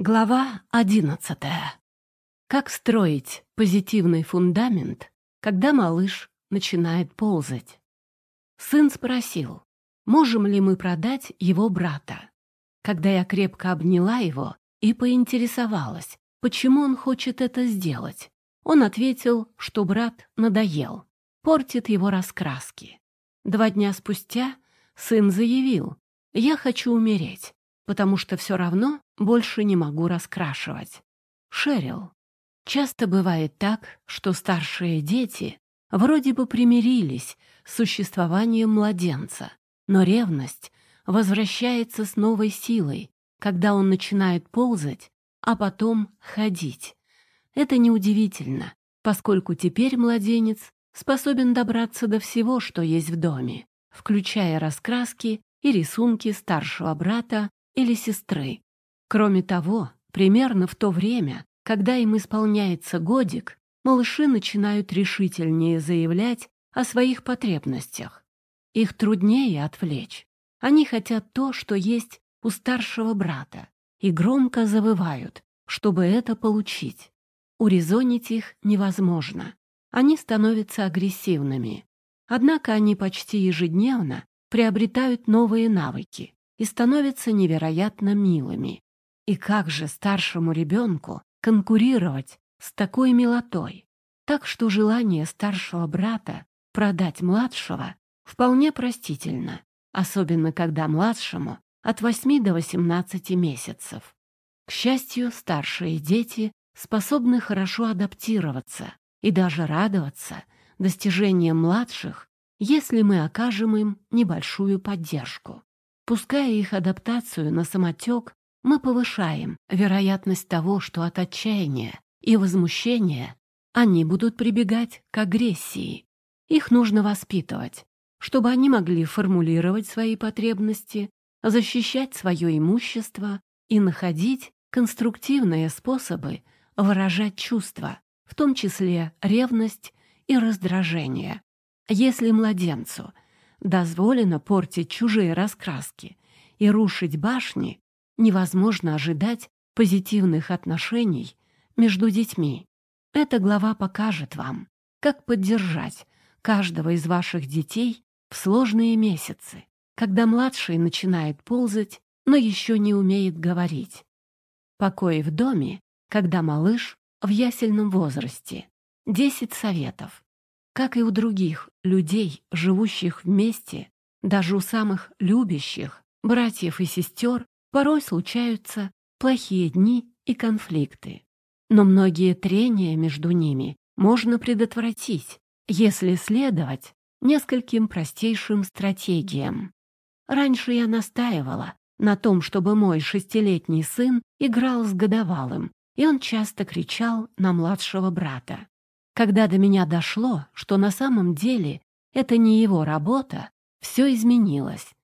Глава одиннадцатая. Как строить позитивный фундамент, когда малыш начинает ползать? Сын спросил, можем ли мы продать его брата. Когда я крепко обняла его и поинтересовалась, почему он хочет это сделать, он ответил, что брат надоел, портит его раскраски. Два дня спустя сын заявил, я хочу умереть, потому что все равно больше не могу раскрашивать. Шерил. Часто бывает так, что старшие дети вроде бы примирились с существованием младенца, но ревность возвращается с новой силой, когда он начинает ползать, а потом ходить. Это неудивительно, поскольку теперь младенец способен добраться до всего, что есть в доме, включая раскраски и рисунки старшего брата или сестры. Кроме того, примерно в то время, когда им исполняется годик, малыши начинают решительнее заявлять о своих потребностях. Их труднее отвлечь. Они хотят то, что есть у старшего брата, и громко завывают, чтобы это получить. Урезонить их невозможно. Они становятся агрессивными. Однако они почти ежедневно приобретают новые навыки и становятся невероятно милыми. И как же старшему ребенку конкурировать с такой милотой? Так что желание старшего брата продать младшего вполне простительно, особенно когда младшему от 8 до 18 месяцев. К счастью, старшие дети способны хорошо адаптироваться и даже радоваться достижениям младших, если мы окажем им небольшую поддержку. Пуская их адаптацию на самотек, мы повышаем вероятность того, что от отчаяния и возмущения они будут прибегать к агрессии. Их нужно воспитывать, чтобы они могли формулировать свои потребности, защищать свое имущество и находить конструктивные способы выражать чувства, в том числе ревность и раздражение. Если младенцу дозволено портить чужие раскраски и рушить башни, невозможно ожидать позитивных отношений между детьми. Эта глава покажет вам, как поддержать каждого из ваших детей в сложные месяцы, когда младший начинает ползать, но еще не умеет говорить. Покой в доме, когда малыш в ясельном возрасте. 10 советов. Как и у других людей, живущих вместе, даже у самых любящих, братьев и сестер, Порой случаются плохие дни и конфликты. Но многие трения между ними можно предотвратить, если следовать нескольким простейшим стратегиям. Раньше я настаивала на том, чтобы мой шестилетний сын играл с годовалым, и он часто кричал на младшего брата. Когда до меня дошло, что на самом деле это не его работа, все изменилось.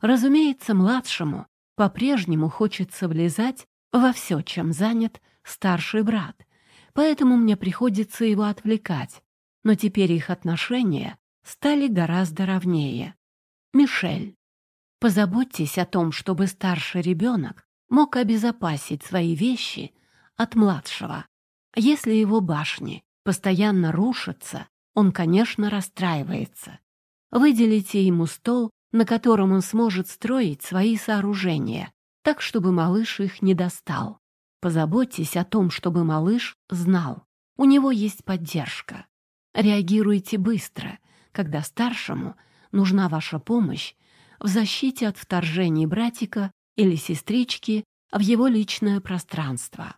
Разумеется, младшему по-прежнему хочется влезать во все, чем занят старший брат, поэтому мне приходится его отвлекать. Но теперь их отношения стали гораздо ровнее. Мишель. Позаботьтесь о том, чтобы старший ребенок мог обезопасить свои вещи от младшего. Если его башни постоянно рушатся, он, конечно, расстраивается. Выделите ему стол на котором он сможет строить свои сооружения, так, чтобы малыш их не достал. Позаботьтесь о том, чтобы малыш знал, у него есть поддержка. Реагируйте быстро, когда старшему нужна ваша помощь в защите от вторжений братика или сестрички в его личное пространство.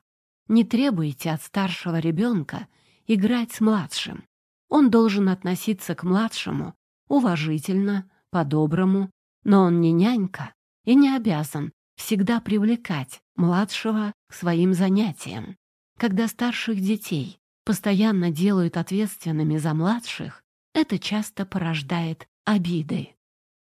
Не требуйте от старшего ребенка играть с младшим. Он должен относиться к младшему уважительно, по-доброму, но он не нянька и не обязан всегда привлекать младшего к своим занятиям. Когда старших детей постоянно делают ответственными за младших, это часто порождает обиды.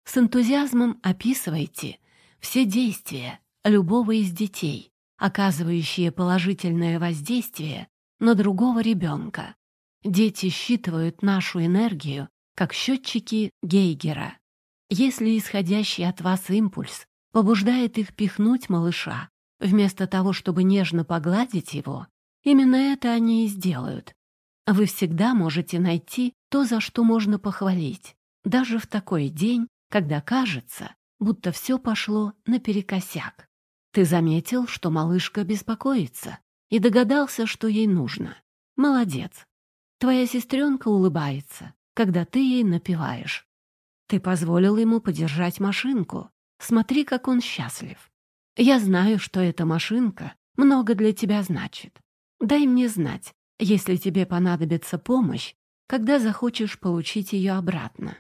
С энтузиазмом описывайте все действия любого из детей, оказывающие положительное воздействие на другого ребенка. Дети считывают нашу энергию как счетчики Гейгера. Если исходящий от вас импульс побуждает их пихнуть малыша, Вместо того, чтобы нежно погладить его, именно это они и сделают. Вы всегда можете найти то, за что можно похвалить, даже в такой день, когда кажется, будто все пошло наперекосяк. Ты заметил, что малышка беспокоится, и догадался, что ей нужно. Молодец. Твоя сестренка улыбается, когда ты ей напеваешь. Ты позволил ему подержать машинку. Смотри, как он счастлив. Я знаю, что эта машинка много для тебя значит. Дай мне знать, если тебе понадобится помощь, когда захочешь получить ее обратно.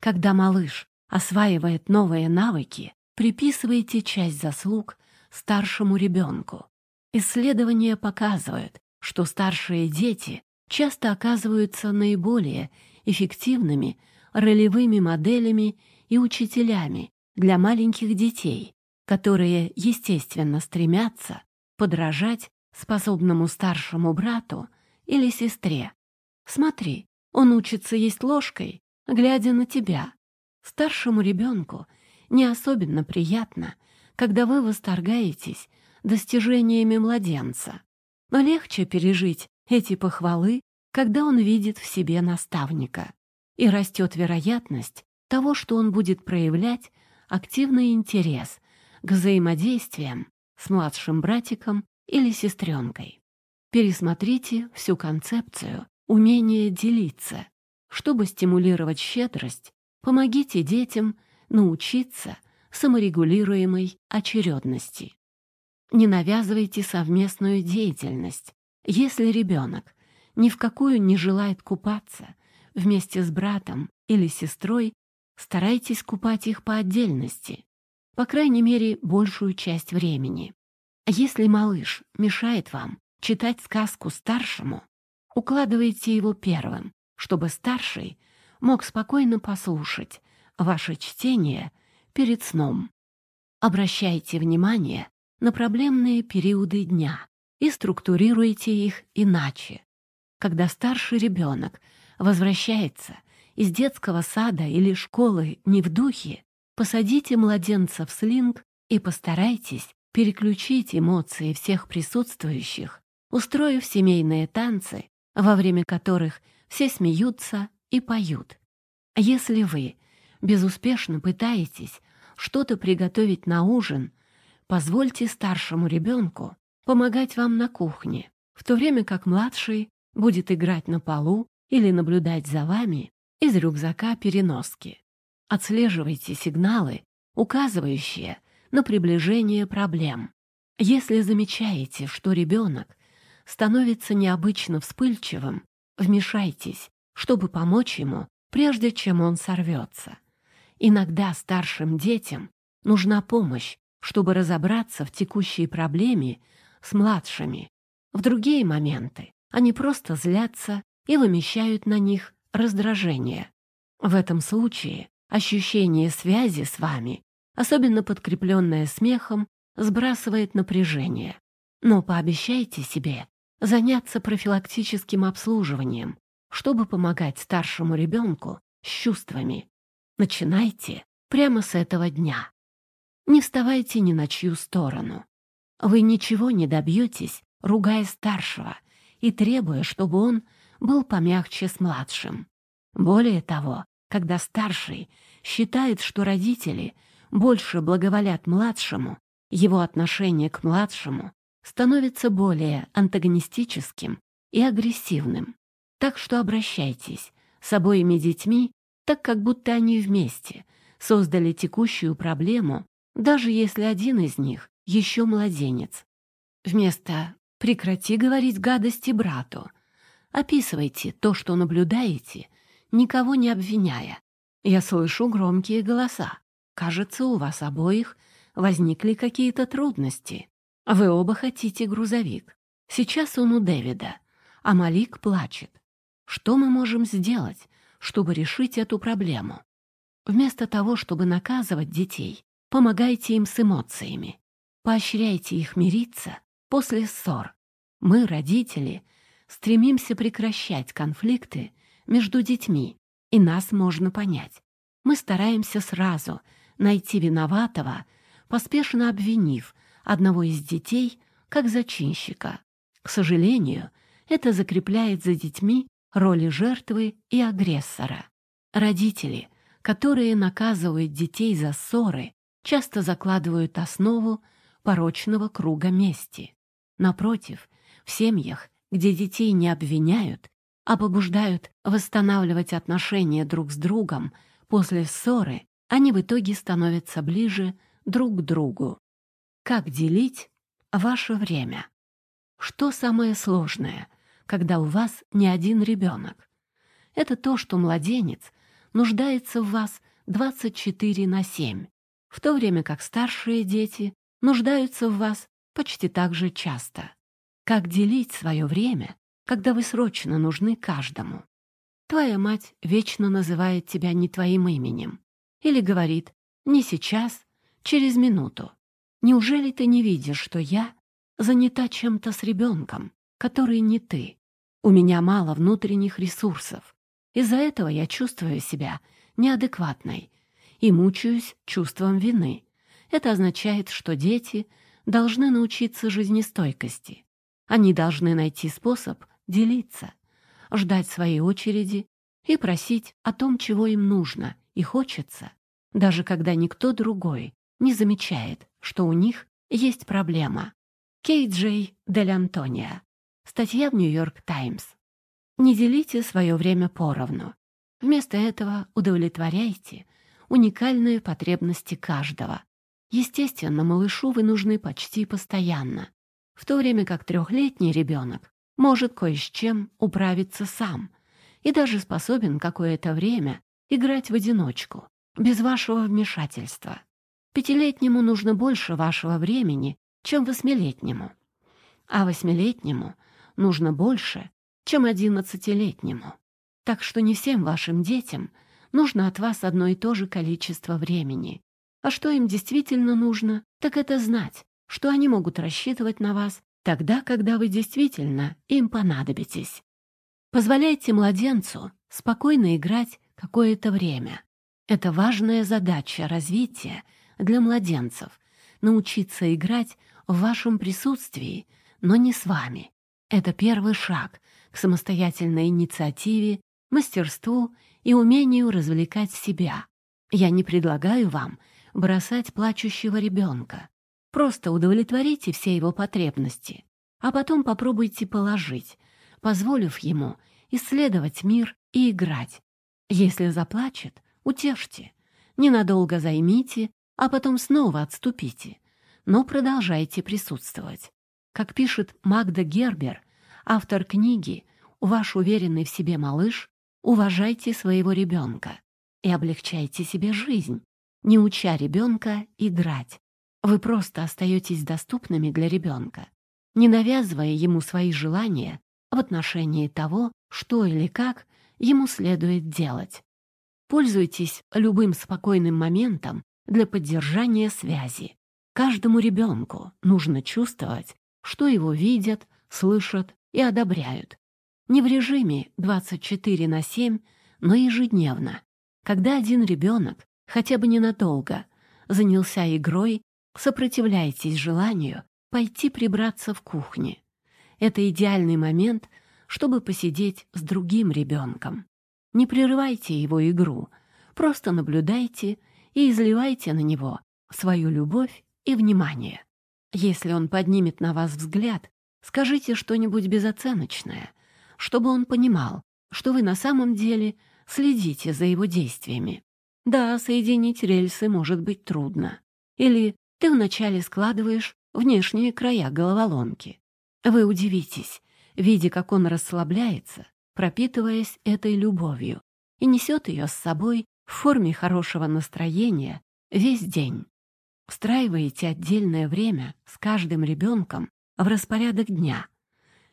Когда малыш осваивает новые навыки, приписывайте часть заслуг старшему ребенку. Исследования показывают, что старшие дети часто оказываются наиболее эффективными ролевыми моделями и учителями для маленьких детей, которые, естественно, стремятся подражать способному старшему брату или сестре. Смотри, он учится есть ложкой, глядя на тебя. Старшему ребенку не особенно приятно, когда вы восторгаетесь достижениями младенца. Но легче пережить эти похвалы, когда он видит в себе наставника. И растет вероятность того, что он будет проявлять активный интерес к взаимодействиям с младшим братиком или сестренкой. Пересмотрите всю концепцию умения делиться. Чтобы стимулировать щедрость, помогите детям научиться саморегулируемой очередности. Не навязывайте совместную деятельность. Если ребенок ни в какую не желает купаться вместе с братом или сестрой, старайтесь купать их по отдельности, по крайней мере, большую часть времени. Если малыш мешает вам читать сказку старшему, укладывайте его первым, чтобы старший мог спокойно послушать ваше чтение перед сном. Обращайте внимание на проблемные периоды дня и структурируйте их иначе. Когда старший ребенок возвращается из детского сада или школы не в духе, посадите младенца в слинг и постарайтесь переключить эмоции всех присутствующих, устроив семейные танцы, во время которых все смеются и поют. Если вы безуспешно пытаетесь что-то приготовить на ужин Позвольте старшему ребенку помогать вам на кухне, в то время как младший будет играть на полу или наблюдать за вами из рюкзака переноски. Отслеживайте сигналы, указывающие на приближение проблем. Если замечаете, что ребенок становится необычно вспыльчивым, вмешайтесь, чтобы помочь ему, прежде чем он сорвется. Иногда старшим детям нужна помощь чтобы разобраться в текущей проблеме с младшими. В другие моменты они просто злятся и вымещают на них раздражение. В этом случае ощущение связи с вами, особенно подкрепленное смехом, сбрасывает напряжение. Но пообещайте себе заняться профилактическим обслуживанием, чтобы помогать старшему ребенку с чувствами. Начинайте прямо с этого дня. Не вставайте ни на чью сторону. Вы ничего не добьетесь, ругая старшего и требуя, чтобы он был помягче с младшим. Более того, когда старший считает, что родители больше благоволят младшему, его отношение к младшему становится более антагонистическим и агрессивным. Так что обращайтесь с обоими детьми так, как будто они вместе создали текущую проблему даже если один из них еще младенец. Вместо «прекрати говорить гадости брату», описывайте то, что наблюдаете, никого не обвиняя. Я слышу громкие голоса. Кажется, у вас обоих возникли какие-то трудности. Вы оба хотите грузовик. Сейчас он у Дэвида, а Малик плачет. Что мы можем сделать, чтобы решить эту проблему? Вместо того, чтобы наказывать детей, Помогайте им с эмоциями. Поощряйте их мириться после ссор. Мы, родители, стремимся прекращать конфликты между детьми, и нас можно понять. Мы стараемся сразу найти виноватого, поспешно обвинив одного из детей как зачинщика. К сожалению, это закрепляет за детьми роли жертвы и агрессора. Родители, которые наказывают детей за ссоры, часто закладывают основу порочного круга мести. Напротив, в семьях, где детей не обвиняют, а побуждают восстанавливать отношения друг с другом после ссоры, они в итоге становятся ближе друг к другу. Как делить ваше время? Что самое сложное, когда у вас не один ребенок? Это то, что младенец нуждается в вас 24 на 7, в то время как старшие дети нуждаются в вас почти так же часто. Как делить свое время, когда вы срочно нужны каждому? Твоя мать вечно называет тебя не твоим именем или говорит «не сейчас, через минуту». Неужели ты не видишь, что я занята чем-то с ребенком, который не ты? У меня мало внутренних ресурсов. Из-за этого я чувствую себя неадекватной и мучаюсь чувством вины. Это означает, что дети должны научиться жизнестойкости. Они должны найти способ делиться, ждать своей очереди и просить о том, чего им нужно и хочется, даже когда никто другой не замечает, что у них есть проблема. Кей Джей Дель Антония. Статья в Нью-Йорк Таймс. Не делите свое время поровну. Вместо этого удовлетворяйте уникальные потребности каждого. Естественно, малышу вы нужны почти постоянно, в то время как трехлетний ребенок может кое с чем управиться сам и даже способен какое-то время играть в одиночку, без вашего вмешательства. Пятилетнему нужно больше вашего времени, чем восьмилетнему, а восьмилетнему нужно больше, чем одиннадцатилетнему. Так что не всем вашим детям нужно от вас одно и то же количество времени. А что им действительно нужно, так это знать, что они могут рассчитывать на вас тогда, когда вы действительно им понадобитесь. Позволяйте младенцу спокойно играть какое-то время. Это важная задача развития для младенцев — научиться играть в вашем присутствии, но не с вами. Это первый шаг к самостоятельной инициативе, мастерству и умению развлекать себя. Я не предлагаю вам бросать плачущего ребенка. Просто удовлетворите все его потребности, а потом попробуйте положить, позволив ему исследовать мир и играть. Если заплачет, утешьте, ненадолго займите, а потом снова отступите, но продолжайте присутствовать. Как пишет Магда Гербер, автор книги «Ваш уверенный в себе малыш», уважайте своего ребенка и облегчайте себе жизнь, не уча ребенка играть. Вы просто остаетесь доступными для ребенка, не навязывая ему свои желания в отношении того, что или как ему следует делать. Пользуйтесь любым спокойным моментом для поддержания связи. Каждому ребенку нужно чувствовать, что его видят, слышат и одобряют. Не в режиме 24 на 7, но ежедневно. Когда один ребенок хотя бы ненадолго, занялся игрой, сопротивляйтесь желанию пойти прибраться в кухне. Это идеальный момент, чтобы посидеть с другим ребенком. Не прерывайте его игру, просто наблюдайте и изливайте на него свою любовь и внимание. Если он поднимет на вас взгляд, скажите что-нибудь безоценочное, чтобы он понимал, что вы на самом деле следите за его действиями. Да, соединить рельсы может быть трудно. Или ты вначале складываешь внешние края головоломки. Вы удивитесь, видя, как он расслабляется, пропитываясь этой любовью, и несет ее с собой в форме хорошего настроения весь день. Встраиваете отдельное время с каждым ребенком в распорядок дня.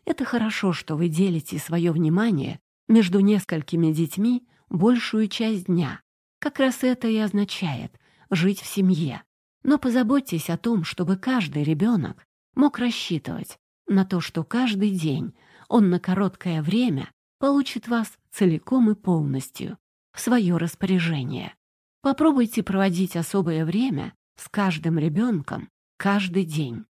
Это хорошо, что вы делите свое внимание между несколькими детьми большую часть дня. Как раз это и означает жить в семье. Но позаботьтесь о том, чтобы каждый ребенок мог рассчитывать на то, что каждый день он на короткое время получит вас целиком и полностью в свое распоряжение. Попробуйте проводить особое время с каждым ребенком каждый день.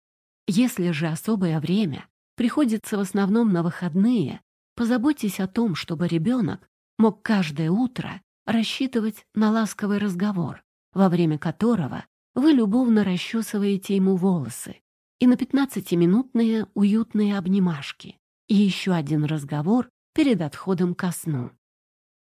Если же особое время приходится в основном на выходные, позаботьтесь о том, чтобы ребенок мог каждое утро рассчитывать на ласковый разговор, во время которого вы любовно расчесываете ему волосы, и на 15-минутные уютные обнимашки, и еще один разговор перед отходом ко сну.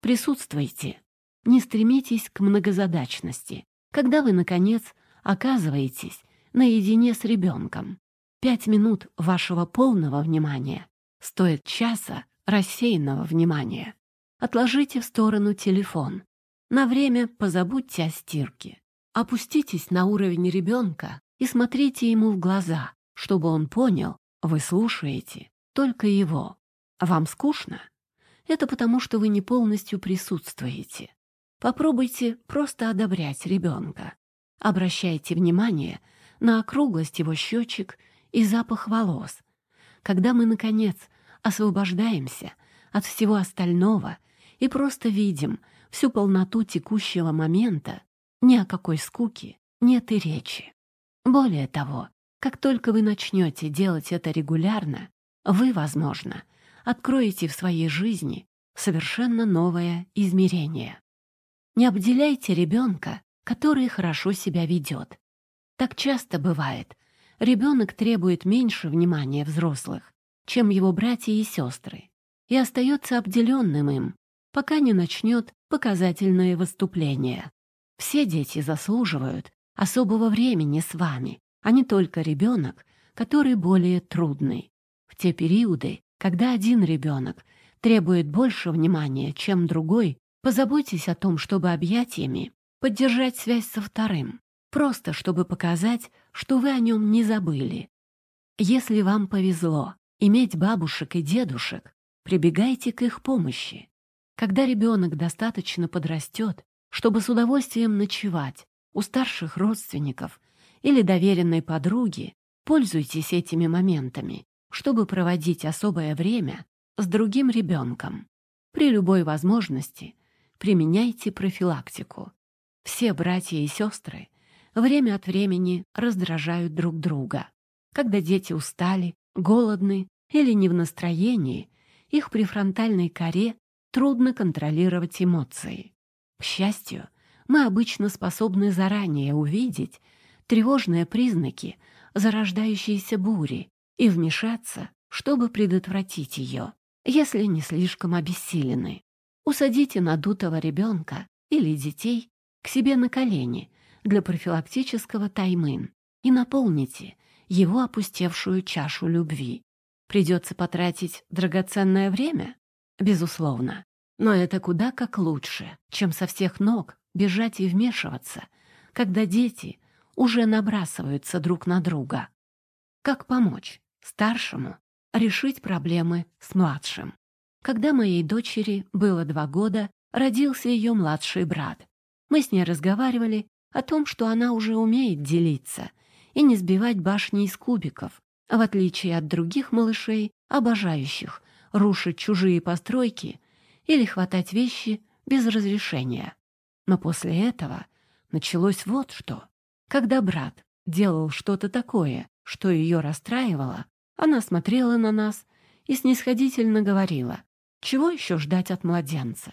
Присутствуйте, не стремитесь к многозадачности, когда вы, наконец, оказываетесь наедине с ребенком. Пять минут вашего полного внимания стоит часа рассеянного внимания. Отложите в сторону телефон. На время позабудьте о стирке. Опуститесь на уровень ребенка и смотрите ему в глаза, чтобы он понял, вы слушаете только его. Вам скучно? Это потому, что вы не полностью присутствуете. Попробуйте просто одобрять ребенка. Обращайте внимание на округлость его щечек и запах волос. Когда мы, наконец, освобождаемся от всего остального и просто видим всю полноту текущего момента, ни о какой скуке нет и речи. Более того, как только вы начнете делать это регулярно, вы, возможно, откроете в своей жизни совершенно новое измерение. Не обделяйте ребенка, который хорошо себя ведет. Так часто бывает. Ребенок требует меньше внимания взрослых, чем его братья и сестры, и остается обделенным им, пока не начнет показательное выступление. Все дети заслуживают особого времени с вами, а не только ребенок, который более трудный. В те периоды, когда один ребенок требует больше внимания, чем другой, Позаботьтесь о том, чтобы объятиями поддержать связь со вторым, просто чтобы показать, что вы о нем не забыли. Если вам повезло иметь бабушек и дедушек, прибегайте к их помощи. Когда ребенок достаточно подрастет, чтобы с удовольствием ночевать у старших родственников или доверенной подруги, пользуйтесь этими моментами, чтобы проводить особое время с другим ребенком. При любой возможности применяйте профилактику. Все братья и сестры время от времени раздражают друг друга. Когда дети устали, голодны или не в настроении, их префронтальной коре трудно контролировать эмоции. К счастью, мы обычно способны заранее увидеть тревожные признаки зарождающейся бури и вмешаться, чтобы предотвратить ее, если не слишком обессилены. Усадите надутого ребенка или детей к себе на колени для профилактического таймын и наполните его опустевшую чашу любви. Придется потратить драгоценное время? Безусловно. Но это куда как лучше, чем со всех ног бежать и вмешиваться, когда дети уже набрасываются друг на друга. Как помочь старшему решить проблемы с младшим? Когда моей дочери было два года, родился ее младший брат. Мы с ней разговаривали о том, что она уже умеет делиться и не сбивать башни из кубиков, в отличие от других малышей, обожающих рушить чужие постройки или хватать вещи без разрешения. Но после этого началось вот что. Когда брат делал что-то такое, что ее расстраивало, она смотрела на нас и снисходительно говорила чего еще ждать от младенца?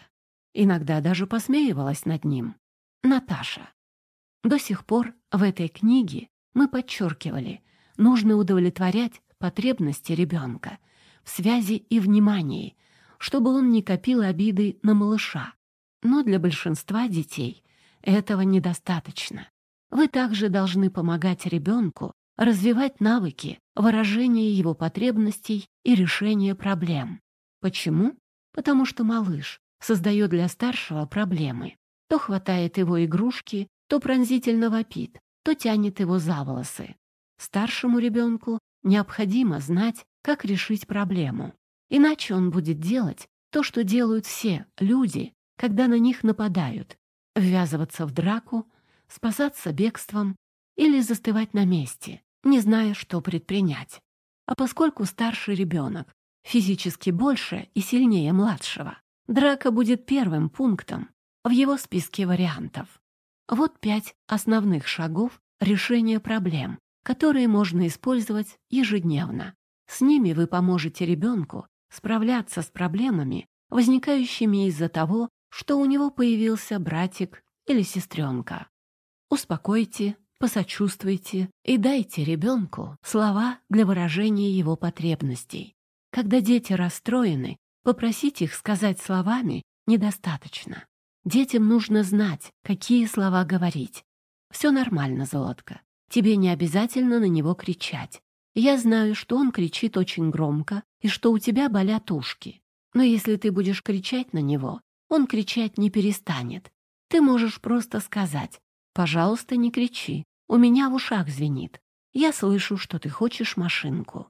Иногда даже посмеивалась над ним. Наташа. До сих пор в этой книге мы подчеркивали, нужно удовлетворять потребности ребенка в связи и внимании, чтобы он не копил обиды на малыша. Но для большинства детей этого недостаточно. Вы также должны помогать ребенку развивать навыки выражения его потребностей и решения проблем. Почему? Потому что малыш создает для старшего проблемы. То хватает его игрушки, то пронзительно вопит, то тянет его за волосы. Старшему ребенку необходимо знать, как решить проблему. Иначе он будет делать то, что делают все люди, когда на них нападают. Ввязываться в драку, спасаться бегством или застывать на месте, не зная, что предпринять. А поскольку старший ребенок физически больше и сильнее младшего. Драка будет первым пунктом в его списке вариантов. Вот пять основных шагов решения проблем, которые можно использовать ежедневно. С ними вы поможете ребенку справляться с проблемами, возникающими из-за того, что у него появился братик или сестренка. Успокойте, посочувствуйте и дайте ребенку слова для выражения его потребностей. Когда дети расстроены, попросить их сказать словами недостаточно. Детям нужно знать, какие слова говорить. «Все нормально, Золотка. Тебе не обязательно на него кричать. Я знаю, что он кричит очень громко и что у тебя болят ушки. Но если ты будешь кричать на него, он кричать не перестанет. Ты можешь просто сказать «Пожалуйста, не кричи, у меня в ушах звенит. Я слышу, что ты хочешь машинку».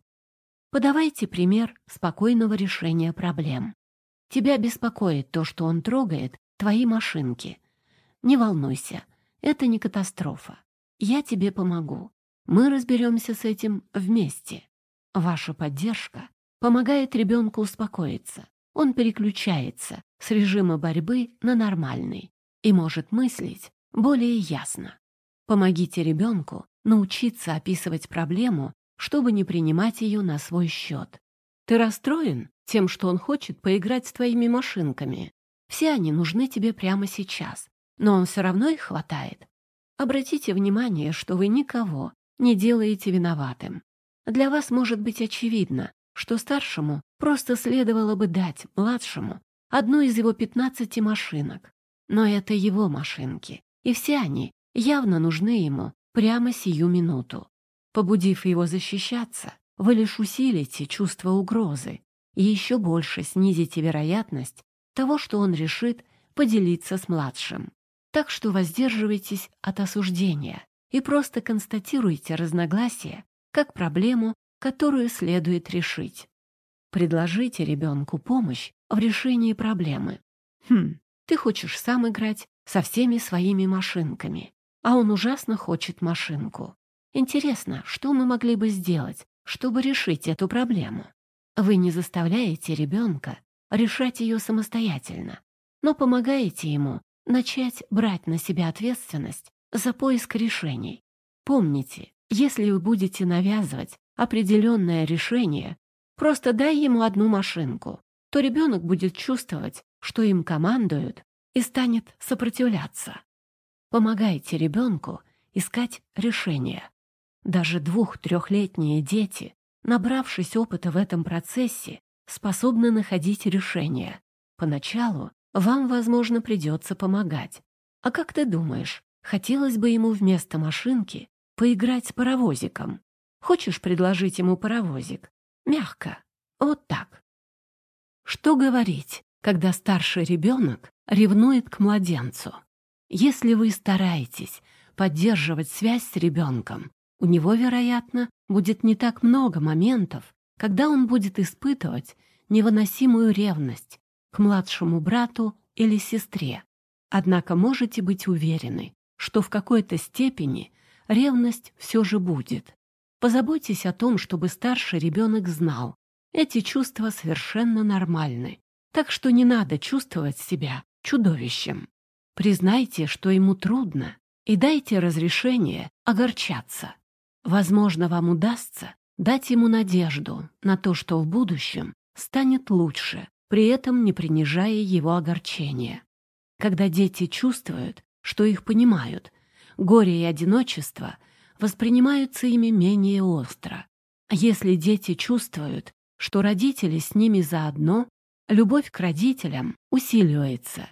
Подавайте пример спокойного решения проблем. Тебя беспокоит то, что он трогает твои машинки. Не волнуйся, это не катастрофа. Я тебе помогу. Мы разберемся с этим вместе. Ваша поддержка помогает ребенку успокоиться. Он переключается с режима борьбы на нормальный и может мыслить более ясно. Помогите ребенку научиться описывать проблему, чтобы не принимать ее на свой счет. Ты расстроен тем, что он хочет поиграть с твоими машинками? Все они нужны тебе прямо сейчас, но он все равно их хватает. Обратите внимание, что вы никого не делаете виноватым. Для вас может быть очевидно, что старшему просто следовало бы дать младшему одну из его пятнадцати машинок. Но это его машинки, и все они явно нужны ему прямо сию минуту. Побудив его защищаться, вы лишь усилите чувство угрозы и еще больше снизите вероятность того, что он решит поделиться с младшим. Так что воздерживайтесь от осуждения и просто констатируйте разногласия как проблему, которую следует решить. Предложите ребенку помощь в решении проблемы. Хм, ты хочешь сам играть со всеми своими машинками, а он ужасно хочет машинку. Интересно, что мы могли бы сделать, чтобы решить эту проблему? Вы не заставляете ребенка решать ее самостоятельно, но помогаете ему начать брать на себя ответственность за поиск решений. Помните, если вы будете навязывать определенное решение, просто дай ему одну машинку, то ребенок будет чувствовать, что им командуют, и станет сопротивляться. Помогайте ребенку искать решения. Даже двух-трехлетние дети, набравшись опыта в этом процессе, способны находить решения. Поначалу вам, возможно, придется помогать. А как ты думаешь, хотелось бы ему вместо машинки поиграть с паровозиком? Хочешь предложить ему паровозик? Мягко. Вот так. Что говорить, когда старший ребенок ревнует к младенцу? Если вы стараетесь поддерживать связь с ребенком, у него, вероятно, будет не так много моментов, когда он будет испытывать невыносимую ревность к младшему брату или сестре. Однако можете быть уверены, что в какой-то степени ревность все же будет. Позаботьтесь о том, чтобы старший ребенок знал, эти чувства совершенно нормальны, так что не надо чувствовать себя чудовищем. Признайте, что ему трудно, и дайте разрешение огорчаться. Возможно, вам удастся дать ему надежду на то, что в будущем станет лучше, при этом не принижая его огорчения. Когда дети чувствуют, что их понимают, горе и одиночество воспринимаются ими менее остро. Если дети чувствуют, что родители с ними заодно, любовь к родителям усиливается.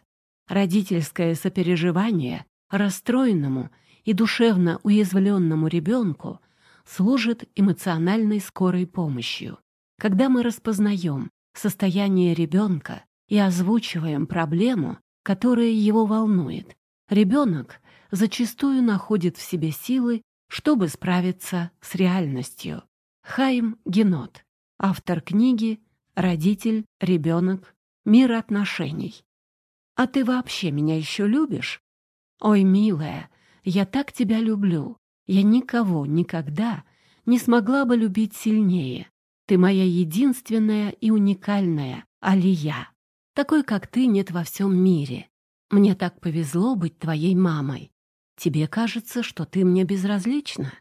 Родительское сопереживание расстроенному и душевно уязвленному ребенку служит эмоциональной скорой помощью. Когда мы распознаем состояние ребенка и озвучиваем проблему, которая его волнует, ребенок зачастую находит в себе силы, чтобы справиться с реальностью. Хайм Генот, автор книги «Родитель, ребенок, мир отношений». «А ты вообще меня еще любишь?» «Ой, милая, я так тебя люблю. Я никого никогда не смогла бы любить сильнее. Ты моя единственная и уникальная Алия. Такой, как ты, нет во всем мире. Мне так повезло быть твоей мамой. Тебе кажется, что ты мне безразлична?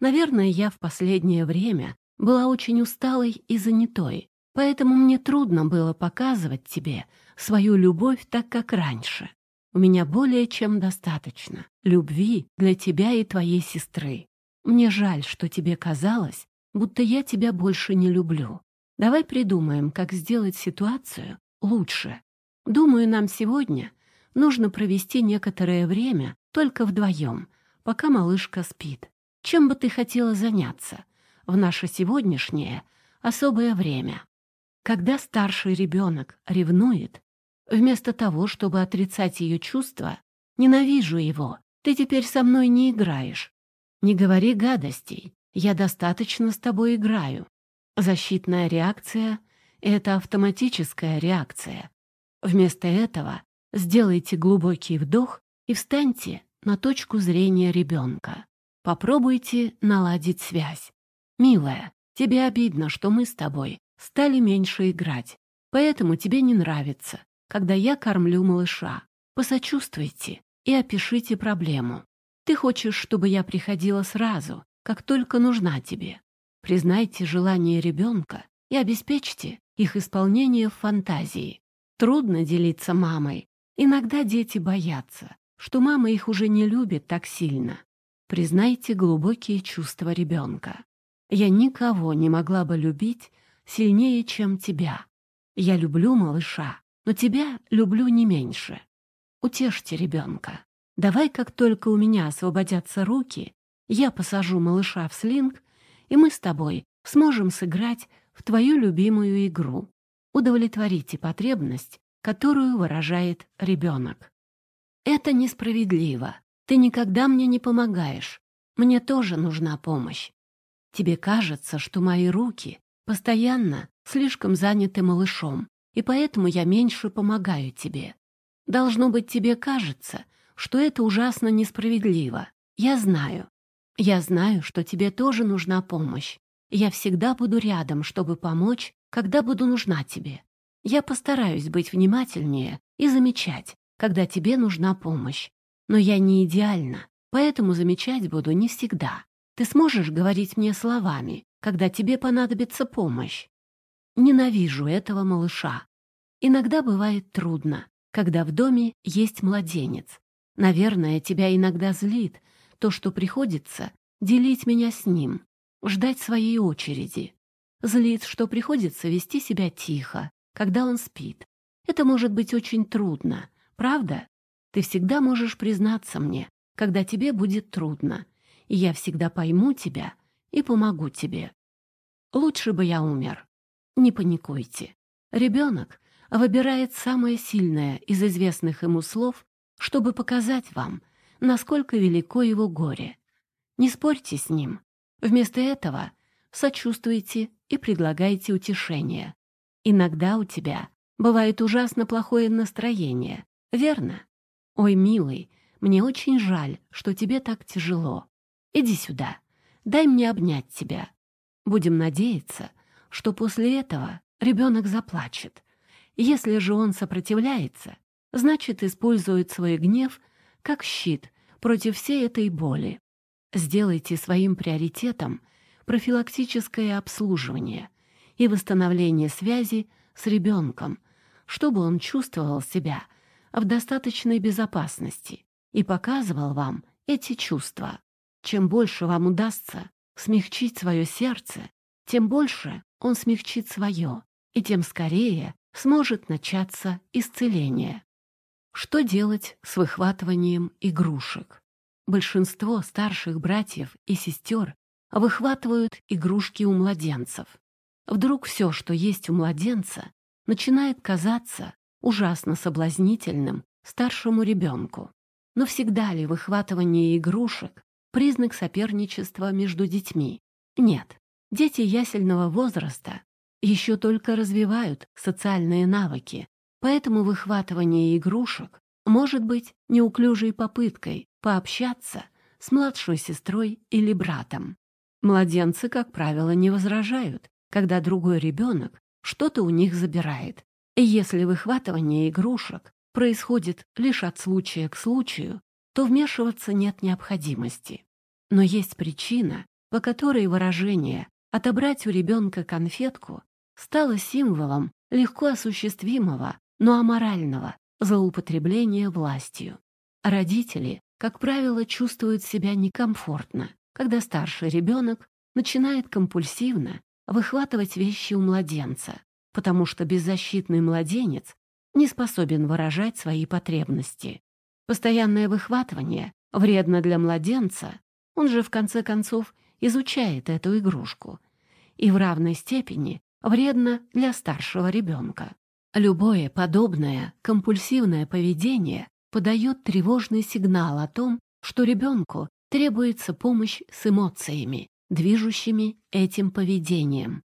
Наверное, я в последнее время была очень усталой и занятой, поэтому мне трудно было показывать тебе свою любовь так, как раньше. У меня более чем достаточно любви для тебя и твоей сестры. Мне жаль, что тебе казалось, будто я тебя больше не люблю. Давай придумаем, как сделать ситуацию лучше. Думаю, нам сегодня нужно провести некоторое время только вдвоем, пока малышка спит. Чем бы ты хотела заняться в наше сегодняшнее особое время? Когда старший ребенок ревнует, вместо того, чтобы отрицать ее чувства, ненавижу его, ты теперь со мной не играешь. Не говори гадостей, я достаточно с тобой играю. Защитная реакция — это автоматическая реакция. Вместо этого сделайте глубокий вдох и встаньте на точку зрения ребенка. Попробуйте наладить связь. Милая, тебе обидно, что мы с тобой стали меньше играть, поэтому тебе не нравится, когда я кормлю малыша. Посочувствуйте и опишите проблему. Ты хочешь, чтобы я приходила сразу, как только нужна тебе. Признайте желание ребенка и обеспечьте их исполнение в фантазии. Трудно делиться мамой. Иногда дети боятся, что мама их уже не любит так сильно. Признайте глубокие чувства ребенка. Я никого не могла бы любить сильнее, чем тебя. Я люблю малыша, но тебя люблю не меньше. Утешьте ребенка. Давай, как только у меня освободятся руки, я посажу малыша в слинг, и мы с тобой сможем сыграть в твою любимую игру. Удовлетворите потребность, которую выражает ребенок. Это несправедливо. Ты никогда мне не помогаешь. Мне тоже нужна помощь. Тебе кажется, что мои руки постоянно слишком заняты малышом, и поэтому я меньше помогаю тебе. Должно быть, тебе кажется, что это ужасно несправедливо. Я знаю. Я знаю, что тебе тоже нужна помощь. Я всегда буду рядом, чтобы помочь, когда буду нужна тебе. Я постараюсь быть внимательнее и замечать, когда тебе нужна помощь. Но я не идеальна, поэтому замечать буду не всегда. Ты сможешь говорить мне словами, когда тебе понадобится помощь. Ненавижу этого малыша. Иногда бывает трудно, когда в доме есть младенец. Наверное, тебя иногда злит то, что приходится делить меня с ним, ждать своей очереди. Злит, что приходится вести себя тихо, когда он спит. Это может быть очень трудно, правда? Ты всегда можешь признаться мне, когда тебе будет трудно, и я всегда пойму тебя и помогу тебе. Лучше бы я умер. Не паникуйте. Ребенок выбирает самое сильное из известных ему слов, чтобы показать вам, насколько велико его горе. Не спорьте с ним. Вместо этого сочувствуйте и предлагайте утешение. Иногда у тебя бывает ужасно плохое настроение, верно? «Ой, милый, мне очень жаль, что тебе так тяжело. Иди сюда, дай мне обнять тебя. Будем надеяться, что после этого ребенок заплачет. Если же он сопротивляется, значит, использует свой гнев как щит против всей этой боли. Сделайте своим приоритетом профилактическое обслуживание и восстановление связи с ребенком, чтобы он чувствовал себя – в достаточной безопасности и показывал вам эти чувства. Чем больше вам удастся смягчить свое сердце, тем больше он смягчит свое, и тем скорее сможет начаться исцеление. Что делать с выхватыванием игрушек? Большинство старших братьев и сестер выхватывают игрушки у младенцев. Вдруг все, что есть у младенца, начинает казаться ужасно соблазнительным старшему ребенку. Но всегда ли выхватывание игрушек — признак соперничества между детьми? Нет. Дети ясельного возраста еще только развивают социальные навыки, поэтому выхватывание игрушек может быть неуклюжей попыткой пообщаться с младшей сестрой или братом. Младенцы, как правило, не возражают, когда другой ребенок что-то у них забирает. Если выхватывание игрушек происходит лишь от случая к случаю, то вмешиваться нет необходимости. Но есть причина, по которой выражение «отобрать у ребенка конфетку» стало символом легко осуществимого, но аморального злоупотребления властью. Родители, как правило, чувствуют себя некомфортно, когда старший ребенок начинает компульсивно выхватывать вещи у младенца, потому что беззащитный младенец не способен выражать свои потребности. Постоянное выхватывание вредно для младенца, он же в конце концов изучает эту игрушку, и в равной степени вредно для старшего ребенка. Любое подобное компульсивное поведение подает тревожный сигнал о том, что ребенку требуется помощь с эмоциями, движущими этим поведением.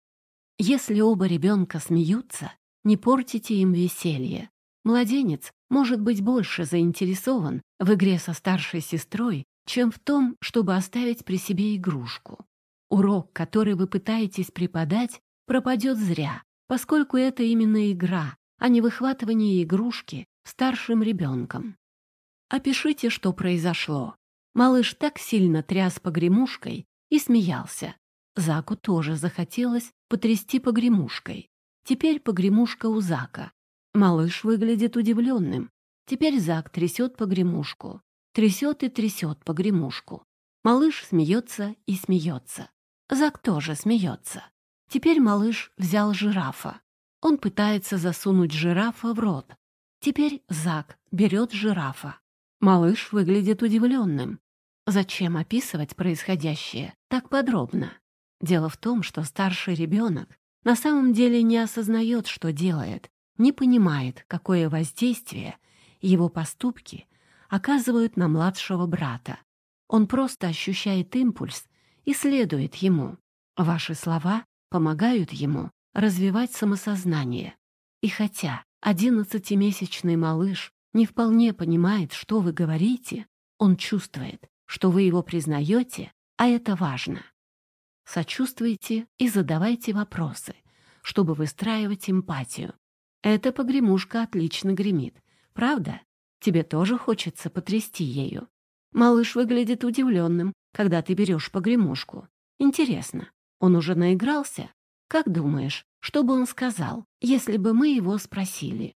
Если оба ребенка смеются, не портите им веселье. Младенец может быть больше заинтересован в игре со старшей сестрой, чем в том, чтобы оставить при себе игрушку. Урок, который вы пытаетесь преподать, пропадет зря, поскольку это именно игра, а не выхватывание игрушки старшим ребенком. Опишите, что произошло. Малыш так сильно тряс погремушкой и смеялся. Заку тоже захотелось потрясти погремушкой. Теперь погремушка у Зака. Малыш выглядит удивленным. Теперь Зак трясет погремушку. Трясет и трясет погремушку. Малыш смеется и смеется. Зак тоже смеется. Теперь малыш взял жирафа. Он пытается засунуть жирафа в рот. Теперь Зак берет жирафа. Малыш выглядит удивленным. Зачем описывать происходящее так подробно? Дело в том, что старший ребенок на самом деле не осознает, что делает, не понимает, какое воздействие его поступки оказывают на младшего брата. Он просто ощущает импульс и следует ему. Ваши слова помогают ему развивать самосознание. И хотя одиннадцатимесячный малыш не вполне понимает, что вы говорите, он чувствует, что вы его признаете, а это важно. Сочувствуйте и задавайте вопросы, чтобы выстраивать эмпатию. Эта погремушка отлично гремит, правда? Тебе тоже хочется потрясти ею. Малыш выглядит удивленным, когда ты берешь погремушку. Интересно, он уже наигрался? Как думаешь, что бы он сказал, если бы мы его спросили?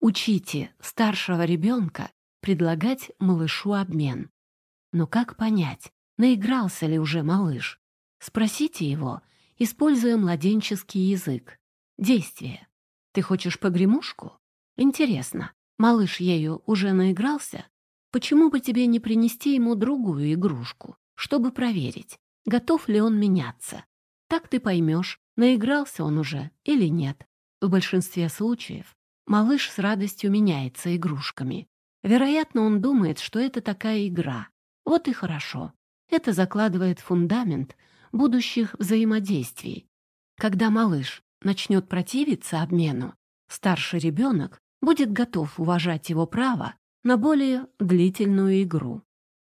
Учите старшего ребенка предлагать малышу обмен. Но как понять, наигрался ли уже малыш? Спросите его, используя младенческий язык. Действие. Ты хочешь погремушку? Интересно, малыш ею уже наигрался? Почему бы тебе не принести ему другую игрушку, чтобы проверить, готов ли он меняться? Так ты поймешь, наигрался он уже или нет. В большинстве случаев малыш с радостью меняется игрушками. Вероятно, он думает, что это такая игра. Вот и хорошо. Это закладывает фундамент будущих взаимодействий. Когда малыш начнет противиться обмену, старший ребенок будет готов уважать его право на более длительную игру.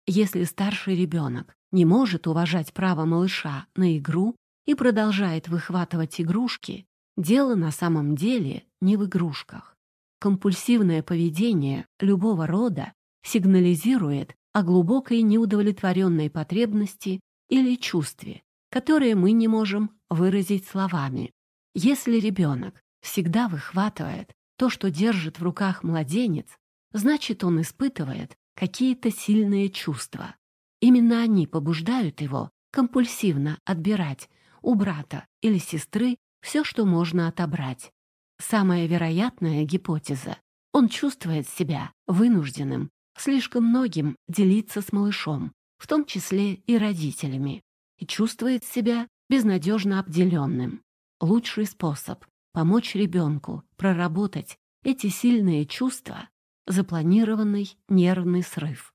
Если старший ребенок не может уважать право малыша на игру и продолжает выхватывать игрушки, дело на самом деле не в игрушках. Компульсивное поведение любого рода сигнализирует о глубокой неудовлетворенной потребности или чувстве, которые мы не можем выразить словами. Если ребенок всегда выхватывает то, что держит в руках младенец, значит, он испытывает какие-то сильные чувства. Именно они побуждают его компульсивно отбирать у брата или сестры все, что можно отобрать. Самая вероятная гипотеза — он чувствует себя вынужденным слишком многим делиться с малышом, в том числе и родителями, и чувствует себя безнадежно обделенным. Лучший способ помочь ребенку проработать эти сильные чувства — запланированный нервный срыв.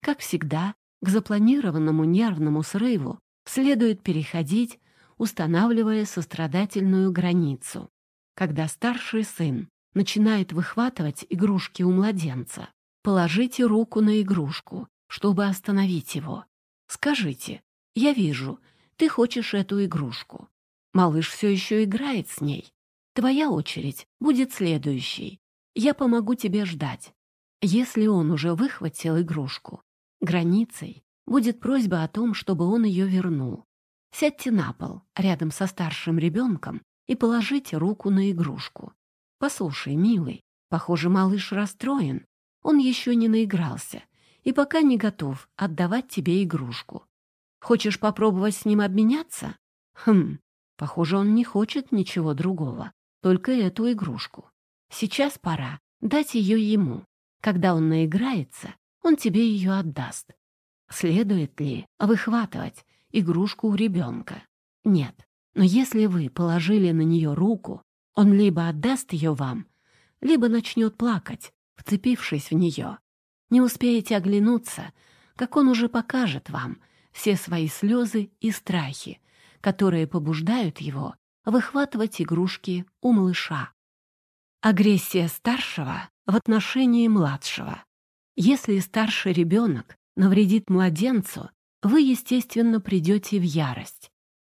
Как всегда, к запланированному нервному срыву следует переходить, устанавливая сострадательную границу. Когда старший сын начинает выхватывать игрушки у младенца, Положите руку на игрушку, чтобы остановить его. Скажите, я вижу, ты хочешь эту игрушку. Малыш все еще играет с ней. Твоя очередь будет следующей. Я помогу тебе ждать. Если он уже выхватил игрушку, границей будет просьба о том, чтобы он ее вернул. Сядьте на пол рядом со старшим ребенком и положите руку на игрушку. Послушай, милый, похоже, малыш расстроен. Он еще не наигрался и пока не готов отдавать тебе игрушку. Хочешь попробовать с ним обменяться? Хм, похоже, он не хочет ничего другого, только эту игрушку. Сейчас пора дать ее ему. Когда он наиграется, он тебе ее отдаст. Следует ли выхватывать игрушку у ребенка? Нет. Но если вы положили на нее руку, он либо отдаст ее вам, либо начнет плакать, вцепившись в нее. Не успеете оглянуться, как он уже покажет вам все свои слезы и страхи, которые побуждают его выхватывать игрушки у малыша. Агрессия старшего в отношении младшего. Если старший ребенок навредит младенцу, вы, естественно, придете в ярость.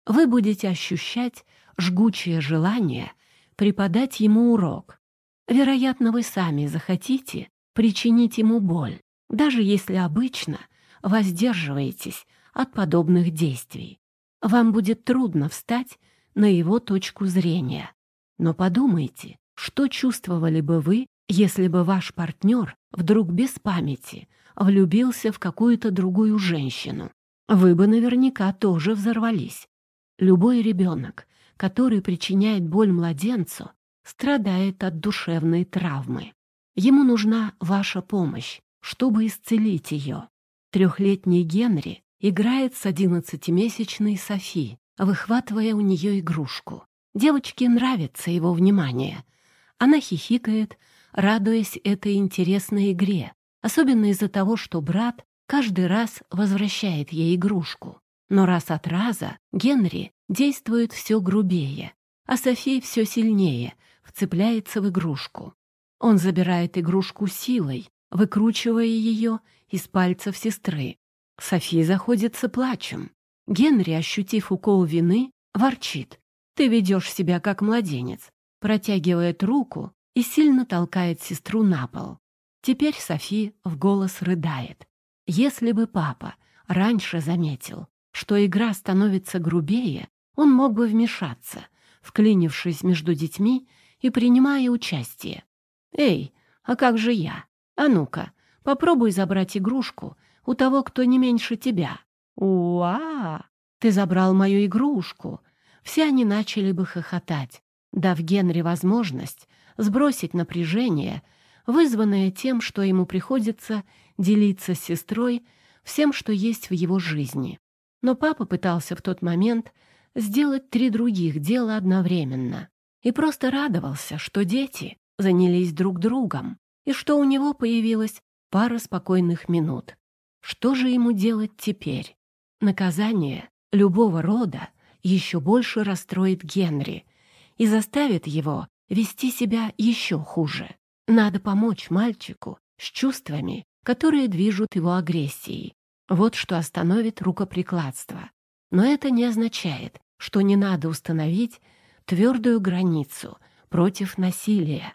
Вы будете ощущать жгучее желание преподать ему урок. Вероятно, вы сами захотите причинить ему боль, даже если обычно воздерживаетесь от подобных действий. Вам будет трудно встать на его точку зрения. Но подумайте, что чувствовали бы вы, если бы ваш партнер вдруг без памяти влюбился в какую-то другую женщину? Вы бы наверняка тоже взорвались. Любой ребенок, который причиняет боль младенцу, страдает от душевной травмы. Ему нужна ваша помощь, чтобы исцелить ее. Трехлетний Генри играет с одиннадцатимесячной Софи, выхватывая у нее игрушку. Девочке нравится его внимание. Она хихикает, радуясь этой интересной игре, особенно из-за того, что брат каждый раз возвращает ей игрушку. Но раз от раза Генри действует все грубее, а Софи все сильнее вцепляется в игрушку. Он забирает игрушку силой, выкручивая ее из пальцев сестры. Софи заходится плачем. Генри, ощутив укол вины, ворчит. «Ты ведешь себя как младенец», протягивает руку и сильно толкает сестру на пол. Теперь Софи в голос рыдает. Если бы папа раньше заметил, что игра становится грубее, он мог бы вмешаться, вклинившись между детьми и принимая участие. «Эй, а как же я? А ну-ка, попробуй забрать игрушку у того, кто не меньше тебя». «Уа! Ты забрал мою игрушку!» Все они начали бы хохотать, дав Генри возможность сбросить напряжение, вызванное тем, что ему приходится делиться с сестрой всем, что есть в его жизни. Но папа пытался в тот момент сделать три других дела одновременно и просто радовался, что дети занялись друг другом и что у него появилась пара спокойных минут. Что же ему делать теперь? Наказание любого рода еще больше расстроит Генри и заставит его вести себя еще хуже. Надо помочь мальчику с чувствами, которые движут его агрессией. Вот что остановит рукоприкладство. Но это не означает, что не надо установить твердую границу против насилия.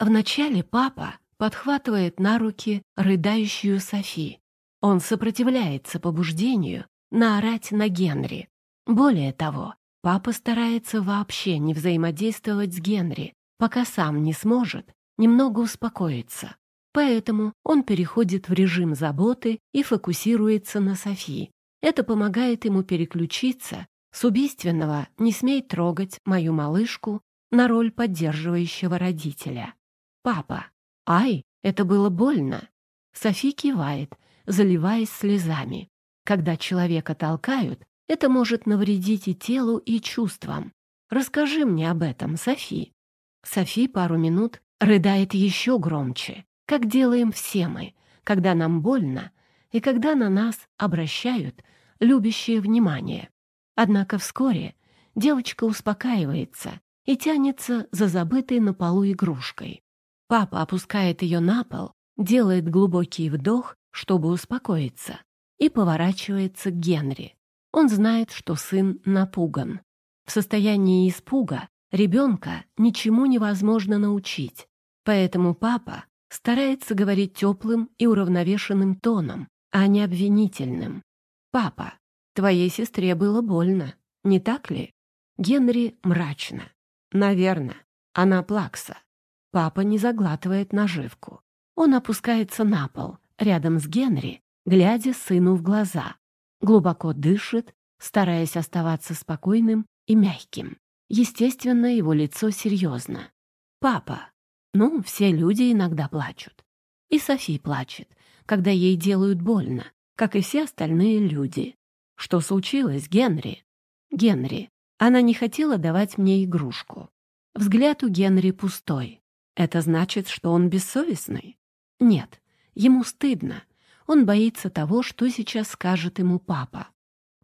Вначале папа подхватывает на руки рыдающую Софи. Он сопротивляется побуждению наорать на Генри. Более того, папа старается вообще не взаимодействовать с Генри, пока сам не сможет немного успокоиться. Поэтому он переходит в режим заботы и фокусируется на Софи. Это помогает ему переключиться с убийственного «не смей трогать мою малышку» на роль поддерживающего родителя. «Папа, ай, это было больно!» Софи кивает, заливаясь слезами. Когда человека толкают, это может навредить и телу, и чувствам. Расскажи мне об этом, Софи. Софи пару минут рыдает еще громче, как делаем все мы, когда нам больно и когда на нас обращают любящее внимание. Однако вскоре девочка успокаивается и тянется за забытой на полу игрушкой. Папа опускает ее на пол, делает глубокий вдох, чтобы успокоиться, и поворачивается к Генри. Он знает, что сын напуган. В состоянии испуга ребенка ничему невозможно научить, поэтому папа старается говорить теплым и уравновешенным тоном, а не обвинительным. «Папа, твоей сестре было больно, не так ли?» Генри мрачно. «Наверно, она плакса». Папа не заглатывает наживку. Он опускается на пол, рядом с Генри, глядя сыну в глаза. Глубоко дышит, стараясь оставаться спокойным и мягким. Естественно, его лицо серьезно. «Папа, ну, все люди иногда плачут. И Софи плачет, когда ей делают больно, как и все остальные люди. Что случилось, Генри? Генри. Она не хотела давать мне игрушку. Взгляд у Генри пустой. Это значит, что он бессовестный? Нет, ему стыдно. Он боится того, что сейчас скажет ему папа.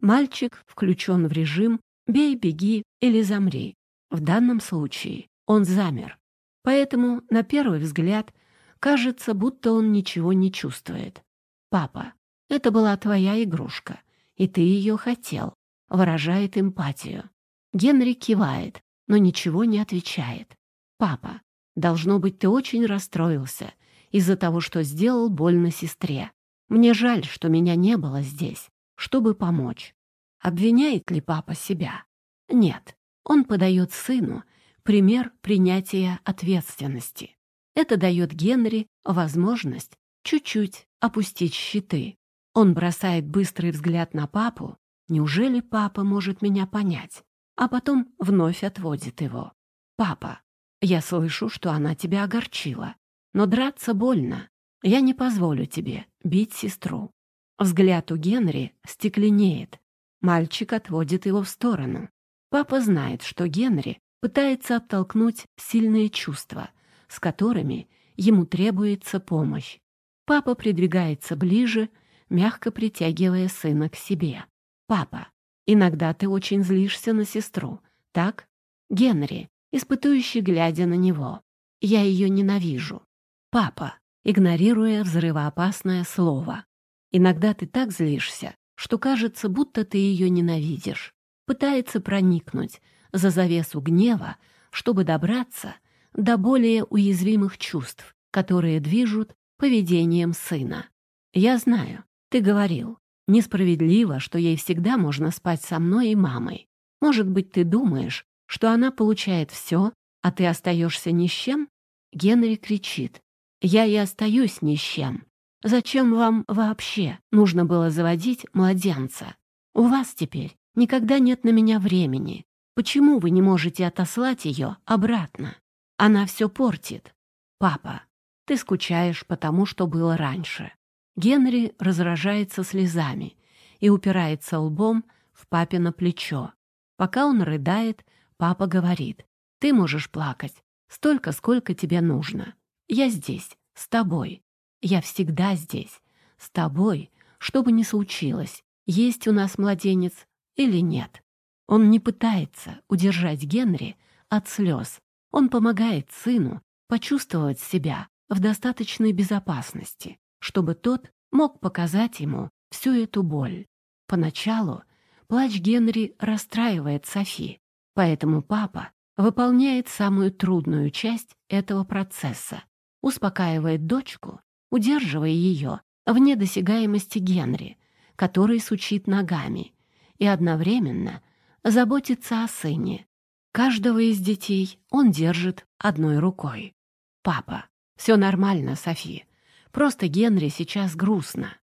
Мальчик включен в режим «бей, беги или замри». В данном случае он замер. Поэтому, на первый взгляд, кажется, будто он ничего не чувствует. «Папа, это была твоя игрушка, и ты ее хотел», выражает эмпатию. Генри кивает, но ничего не отвечает. «Папа, должно быть, ты очень расстроился из-за того, что сделал больно сестре. Мне жаль, что меня не было здесь, чтобы помочь. Обвиняет ли папа себя? Нет, он подает сыну пример принятия ответственности. Это дает Генри возможность чуть-чуть опустить щиты. Он бросает быстрый взгляд на папу. Неужели папа может меня понять? А потом вновь отводит его. «Папа, я слышу, что она тебя огорчила. Но драться больно. Я не позволю тебе бить сестру». Взгляд у Генри стекленеет. Мальчик отводит его в сторону. Папа знает, что Генри пытается оттолкнуть сильные чувства, с которыми ему требуется помощь. Папа придвигается ближе, мягко притягивая сына к себе. «Папа, иногда ты очень злишься на сестру, так?» Генри, испытующий, глядя на него. «Я ее ненавижу». «Папа», игнорируя взрывоопасное слово. «Иногда ты так злишься, что кажется, будто ты ее ненавидишь. Пытается проникнуть за завесу гнева, чтобы добраться до более уязвимых чувств, которые движут поведением сына. «Я знаю, ты говорил, несправедливо, что ей всегда можно спать со мной и мамой. Может быть, ты думаешь, что она получает все, а ты остаешься ни с чем?» Генри кричит. «Я и остаюсь ни с чем. Зачем вам вообще нужно было заводить младенца? У вас теперь никогда нет на меня времени. Почему вы не можете отослать ее обратно? Она все портит. Папа, ты скучаешь потому, что было раньше. Генри разражается слезами и упирается лбом в папино плечо. Пока он рыдает, папа говорит, «Ты можешь плакать столько, сколько тебе нужно. Я здесь, с тобой. Я всегда здесь, с тобой, что бы ни случилось, есть у нас младенец или нет». Он не пытается удержать Генри от слез. Он помогает сыну почувствовать себя в достаточной безопасности, чтобы тот мог показать ему всю эту боль. Поначалу плач Генри расстраивает Софи, поэтому папа выполняет самую трудную часть этого процесса, успокаивает дочку, удерживая ее вне досягаемости Генри, который сучит ногами, и одновременно заботится о сыне. Каждого из детей он держит одной рукой. «Папа, все нормально, Софи. Просто Генри сейчас грустно».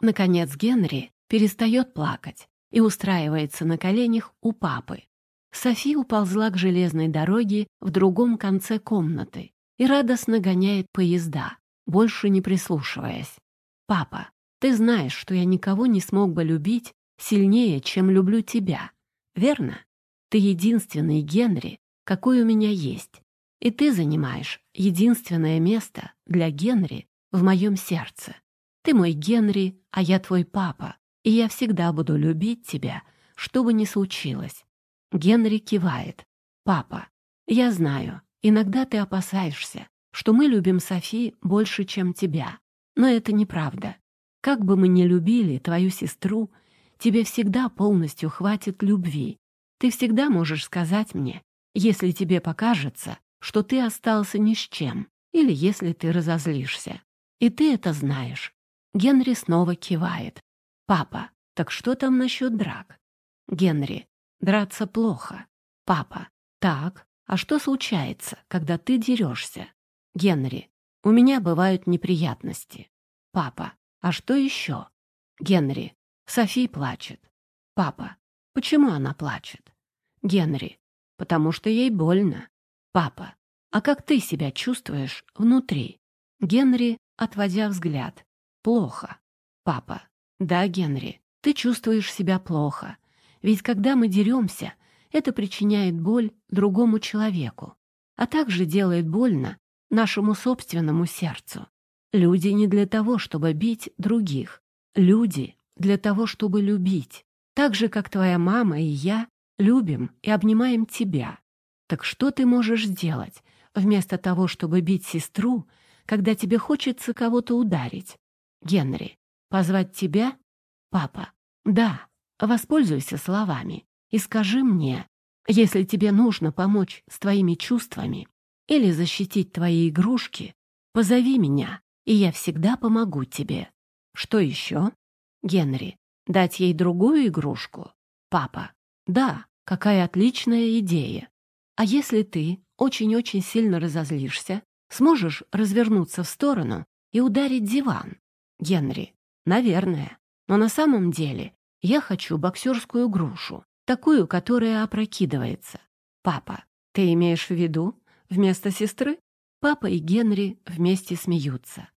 Наконец Генри перестает плакать и устраивается на коленях у папы. Софи уползла к железной дороге в другом конце комнаты и радостно гоняет поезда, больше не прислушиваясь. «Папа, ты знаешь, что я никого не смог бы любить сильнее, чем люблю тебя верно? Ты единственный Генри, какой у меня есть, и ты занимаешь единственное место для Генри в моем сердце. Ты мой Генри, а я твой папа, и я всегда буду любить тебя, что бы ни случилось. Генри кивает. «Папа, я знаю, иногда ты опасаешься, что мы любим Софи больше, чем тебя. Но это неправда. Как бы мы ни любили твою сестру, тебе всегда полностью хватит любви. Ты всегда можешь сказать мне, если тебе покажется, что ты остался ни с чем, или если ты разозлишься. И ты это знаешь. Генри снова кивает. «Папа, Так что там насчет драк? Генри, драться плохо. Папа, так, а что случается, когда ты дерешься? Генри, у меня бывают неприятности. Папа, а что еще? Генри, Софи плачет. Папа, почему она плачет? Генри, потому что ей больно. Папа, а как ты себя чувствуешь внутри? Генри, отводя взгляд. Плохо. Папа, да, Генри, ты чувствуешь себя плохо. Ведь когда мы деремся, это причиняет боль другому человеку, а также делает больно нашему собственному сердцу. Люди не для того, чтобы бить других. Люди для того, чтобы любить. Так же, как твоя мама и я любим и обнимаем тебя. Так что ты можешь сделать, вместо того, чтобы бить сестру, когда тебе хочется кого-то ударить? Генри, позвать тебя? Папа, да, воспользуйся словами и скажи мне, если тебе нужно помочь с твоими чувствами или защитить твои игрушки, позови меня, и я всегда помогу тебе. Что еще? Генри, дать ей другую игрушку? Папа, да, какая отличная идея. А если ты очень-очень сильно разозлишься, сможешь развернуться в сторону и ударить диван? Генри, наверное. Но на самом деле я хочу боксерскую грушу, такую, которая опрокидывается. Папа, ты имеешь в виду вместо сестры? Папа и Генри вместе смеются.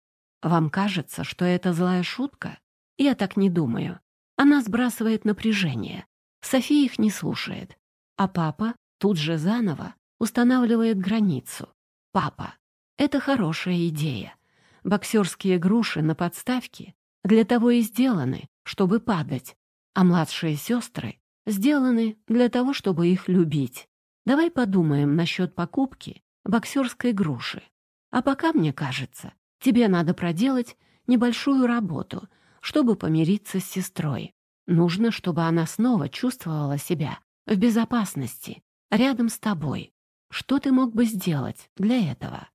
Вам кажется, что это злая шутка? Я так не думаю. Она сбрасывает напряжение. София их не слушает. А папа тут же заново устанавливает границу. Папа, это хорошая идея. Боксерские груши на подставке для того и сделаны, чтобы падать, а младшие сестры сделаны для того, чтобы их любить. Давай подумаем насчет покупки боксерской груши. А пока, мне кажется, тебе надо проделать небольшую работу, чтобы помириться с сестрой. Нужно, чтобы она снова чувствовала себя в безопасности, рядом с тобой. Что ты мог бы сделать для этого?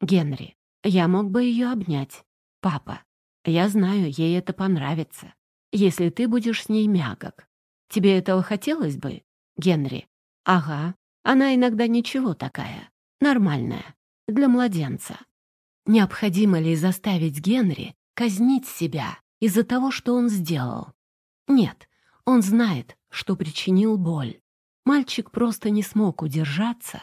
Генри, я мог бы ее обнять. Папа, я знаю, ей это понравится, если ты будешь с ней мягок. Тебе этого хотелось бы, Генри? Ага, она иногда ничего такая, нормальная, для младенца. Необходимо ли заставить Генри казнить себя из-за того, что он сделал? Нет, он знает, что причинил боль. Мальчик просто не смог удержаться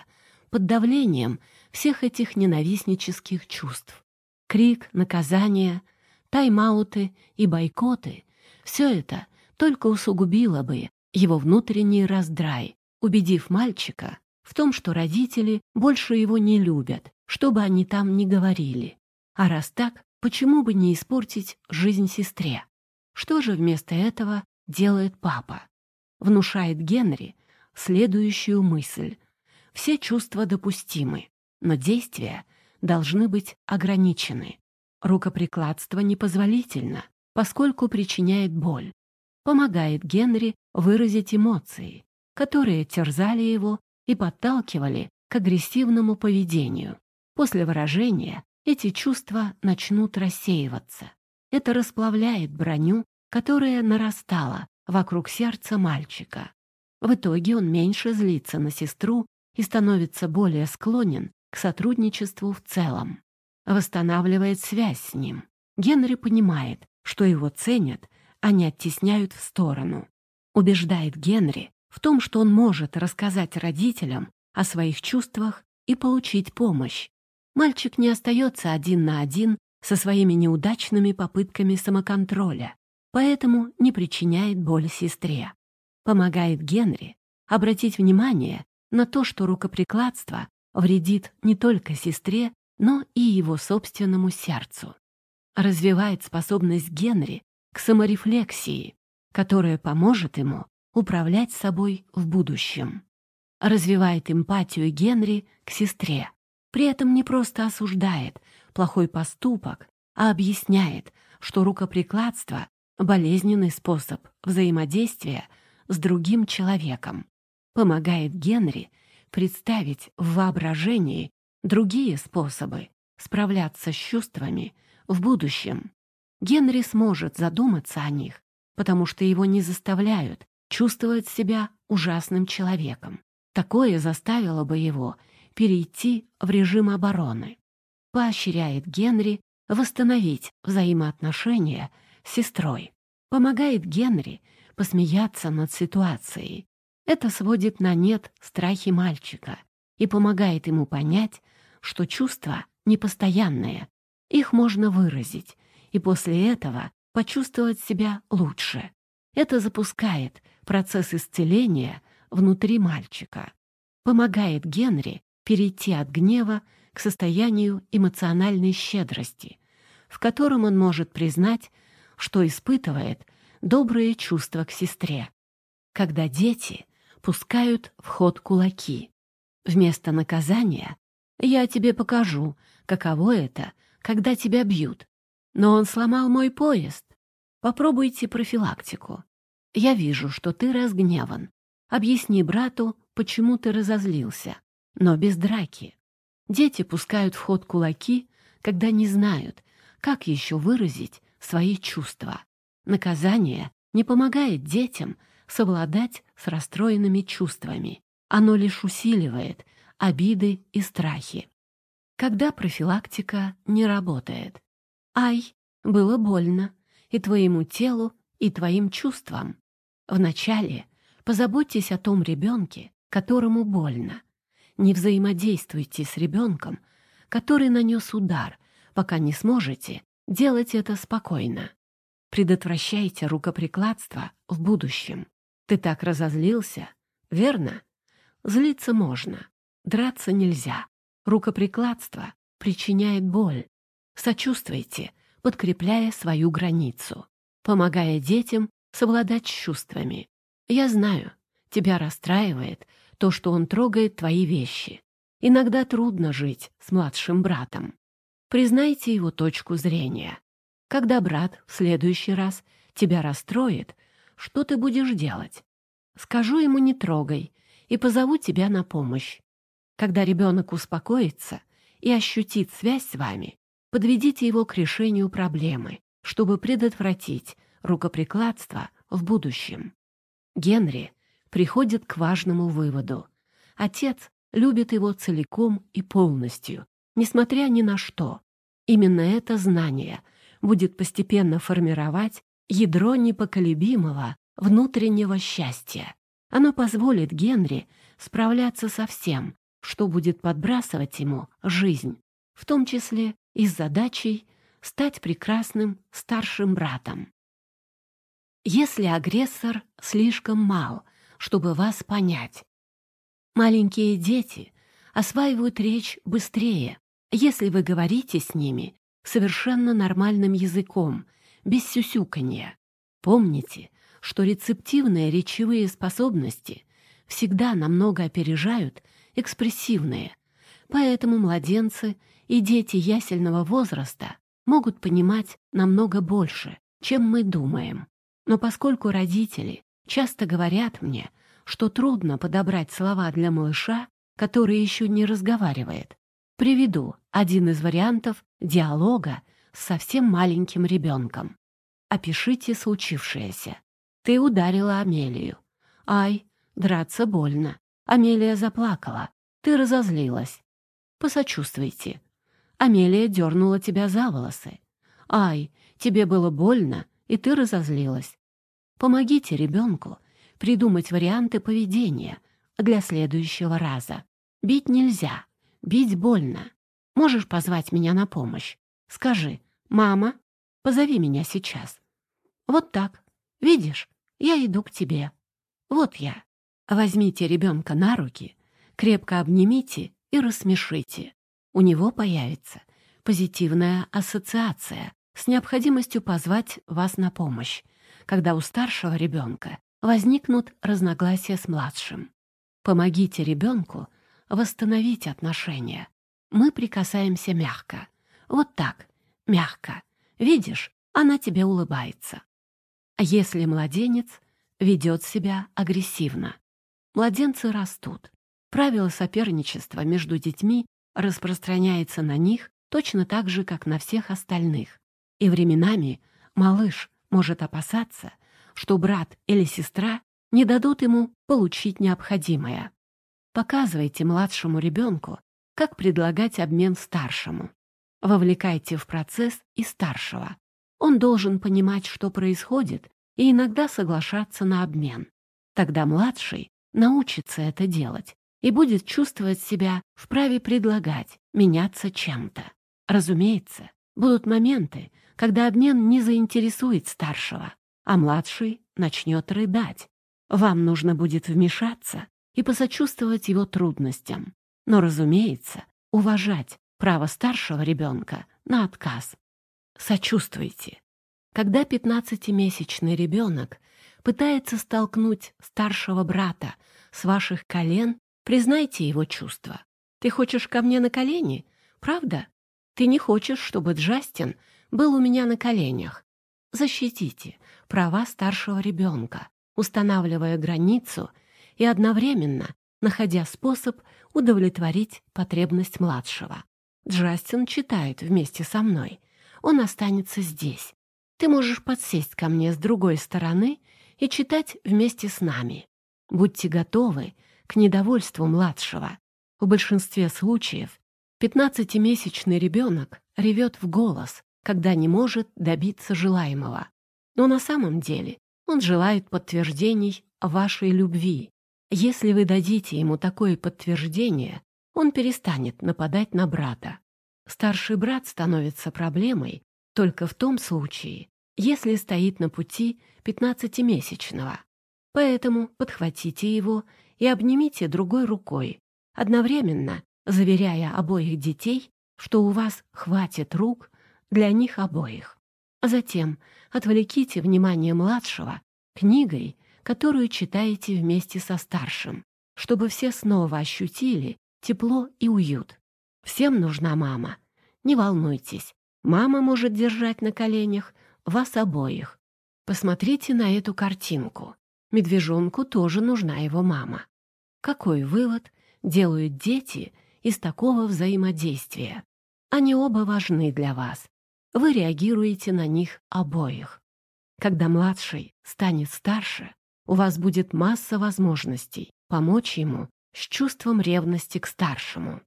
под давлением всех этих ненавистнических чувств. Крик, наказание, тайм-ауты и бойкоты — все это только усугубило бы его внутренний раздрай, убедив мальчика в том, что родители больше его не любят, что бы они там ни говорили. А раз так, почему бы не испортить жизнь сестре? Что же вместо этого делает папа? Внушает Генри следующую мысль. Все чувства допустимы, но действия должны быть ограничены. Рукоприкладство непозволительно, поскольку причиняет боль, помогает Генри выразить эмоции, которые терзали его и подталкивали к агрессивному поведению. После выражения эти чувства начнут рассеиваться. Это расплавляет броню, которая нарастала вокруг сердца мальчика. В итоге он меньше злится на сестру и становится более склонен к сотрудничеству в целом. Восстанавливает связь с ним. Генри понимает, что его ценят они оттесняют в сторону. Убеждает Генри в том, что он может рассказать родителям о своих чувствах и получить помощь. Мальчик не остается один на один со своими неудачными попытками самоконтроля, поэтому не причиняет боль сестре. Помогает Генри обратить внимание на то, что рукоприкладство вредит не только сестре, но и его собственному сердцу. Развивает способность Генри к саморефлексии, которая поможет ему управлять собой в будущем. Развивает эмпатию Генри к сестре, при этом не просто осуждает плохой поступок, а объясняет, что рукоприкладство — болезненный способ взаимодействия с другим человеком. Помогает Генри представить в воображении другие способы справляться с чувствами в будущем. Генри сможет задуматься о них потому что его не заставляют чувствовать себя ужасным человеком. Такое заставило бы его перейти в режим обороны. Поощряет Генри восстановить взаимоотношения с сестрой. Помогает Генри посмеяться над ситуацией. Это сводит на нет страхи мальчика и помогает ему понять, что чувства непостоянные, их можно выразить, и после этого почувствовать себя лучше. Это запускает процесс исцеления внутри мальчика, помогает Генри перейти от гнева к состоянию эмоциональной щедрости, в котором он может признать, что испытывает добрые чувства к сестре. Когда дети пускают в ход кулаки. Вместо наказания «я тебе покажу, каково это, когда тебя бьют», но он сломал мой поезд. Попробуйте профилактику. Я вижу, что ты разгневан. Объясни брату, почему ты разозлился, но без драки. Дети пускают в ход кулаки, когда не знают, как еще выразить свои чувства. Наказание не помогает детям совладать с расстроенными чувствами. Оно лишь усиливает обиды и страхи. Когда профилактика не работает. Ай, было больно и твоему телу, и твоим чувствам. Вначале позаботьтесь о том ребенке, которому больно. Не взаимодействуйте с ребенком, который нанес удар, пока не сможете делать это спокойно. Предотвращайте рукоприкладство в будущем. Ты так разозлился, верно? Злиться можно, драться нельзя. Рукоприкладство причиняет боль. Сочувствуйте, подкрепляя свою границу, помогая детям совладать с чувствами. Я знаю, тебя расстраивает то, что он трогает твои вещи. Иногда трудно жить с младшим братом. Признайте его точку зрения. Когда брат в следующий раз тебя расстроит, что ты будешь делать? Скажу ему «не трогай» и позову тебя на помощь. Когда ребенок успокоится и ощутит связь с вами, подведите его к решению проблемы, чтобы предотвратить рукоприкладство в будущем. Генри приходит к важному выводу. Отец любит его целиком и полностью, несмотря ни на что. Именно это знание будет постепенно формировать ядро непоколебимого внутреннего счастья. Оно позволит Генри справляться со всем, что будет подбрасывать ему жизнь, в том числе и с задачей стать прекрасным старшим братом. Если агрессор слишком мал, чтобы вас понять, маленькие дети осваивают речь быстрее, если вы говорите с ними совершенно нормальным языком, без сюсюканья. Помните, что рецептивные речевые способности всегда намного опережают экспрессивные, поэтому младенцы и дети ясельного возраста могут понимать намного больше, чем мы думаем. Но поскольку родители часто говорят мне, что трудно подобрать слова для малыша, который еще не разговаривает, Приведу один из вариантов диалога с совсем маленьким ребенком. Опишите случившееся. Ты ударила Амелию. Ай, драться больно. Амелия заплакала. Ты разозлилась. Посочувствуйте. Амелия дернула тебя за волосы. Ай, тебе было больно, и ты разозлилась. Помогите ребенку придумать варианты поведения для следующего раза. Бить нельзя, Бить больно. Можешь позвать меня на помощь? Скажи, мама, позови меня сейчас. Вот так. Видишь, я иду к тебе. Вот я. Возьмите ребенка на руки, крепко обнимите и рассмешите. У него появится позитивная ассоциация с необходимостью позвать вас на помощь, когда у старшего ребенка возникнут разногласия с младшим. Помогите ребенку восстановить отношения. Мы прикасаемся мягко. Вот так, мягко. Видишь, она тебе улыбается. Если младенец ведет себя агрессивно? Младенцы растут. Правило соперничества между детьми распространяется на них точно так же, как на всех остальных. И временами малыш может опасаться, что брат или сестра не дадут ему получить необходимое. Показывайте младшему ребенку, как предлагать обмен старшему. Вовлекайте в процесс и старшего. Он должен понимать, что происходит, и иногда соглашаться на обмен. Тогда младший научится это делать и будет чувствовать себя вправе предлагать, меняться чем-то. Разумеется, будут моменты, когда обмен не заинтересует старшего, а младший начнет рыдать. Вам нужно будет вмешаться и посочувствовать его трудностям. Но, разумеется, уважать право старшего ребенка на отказ. Сочувствуйте. Когда 15-месячный ребенок пытается столкнуть старшего брата с ваших колен, признайте его чувства. Ты хочешь ко мне на колени? Правда? Ты не хочешь, чтобы Джастин был у меня на коленях. Защитите права старшего ребенка, устанавливая границу и одновременно находя способ удовлетворить потребность младшего. Джастин читает вместе со мной. Он останется здесь. Ты можешь подсесть ко мне с другой стороны и читать вместе с нами. Будьте готовы к недовольству младшего. В большинстве случаев 15-месячный ребенок ревет в голос, когда не может добиться желаемого. Но на самом деле он желает подтверждений вашей любви. Если вы дадите ему такое подтверждение, он перестанет нападать на брата. Старший брат становится проблемой только в том случае, если стоит на пути пятнадцатимесячного. Поэтому подхватите его и обнимите другой рукой, одновременно заверяя обоих детей, что у вас хватит рук для них обоих. Затем отвлеките внимание младшего книгой, которую читаете вместе со старшим, чтобы все снова ощутили тепло и уют. Всем нужна мама. Не волнуйтесь, мама может держать на коленях вас обоих. Посмотрите на эту картинку. Медвежонку тоже нужна его мама. Какой вывод делают дети из такого взаимодействия? Они оба важны для вас. Вы реагируете на них обоих. Когда младший станет старше, у вас будет масса возможностей помочь ему с чувством ревности к старшему.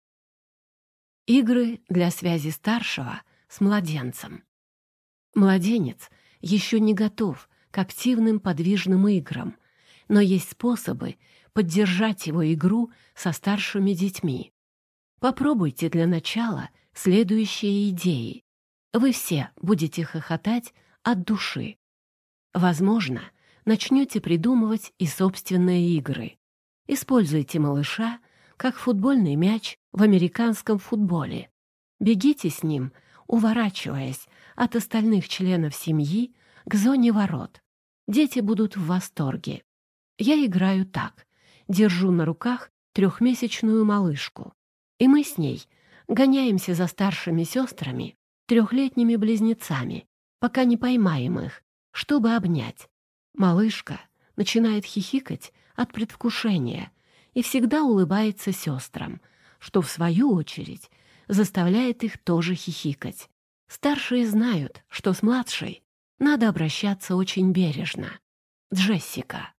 Игры для связи старшего с младенцем. Младенец еще не готов к активным подвижным играм, но есть способы поддержать его игру со старшими детьми. Попробуйте для начала следующие идеи. Вы все будете хохотать от души. Возможно, начнете придумывать и собственные игры. Используйте малыша как футбольный мяч в американском футболе. Бегите с ним, уворачиваясь от остальных членов семьи к зоне ворот. Дети будут в восторге. Я играю так. Держу на руках трехмесячную малышку. И мы с ней гоняемся за старшими сестрами, трехлетними близнецами, пока не поймаем их, чтобы обнять. Малышка начинает хихикать от предвкушения и всегда улыбается сестрам, что, в свою очередь, заставляет их тоже хихикать. Старшие знают, что с младшей надо обращаться очень бережно. Джессика.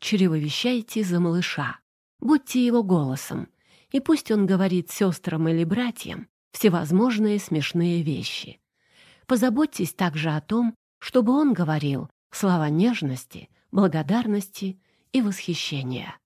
Чревовещайте за малыша. Будьте его голосом, и пусть он говорит сестрам или братьям всевозможные смешные вещи. Позаботьтесь также о том, чтобы он говорил слова нежности, благодарности и восхищения.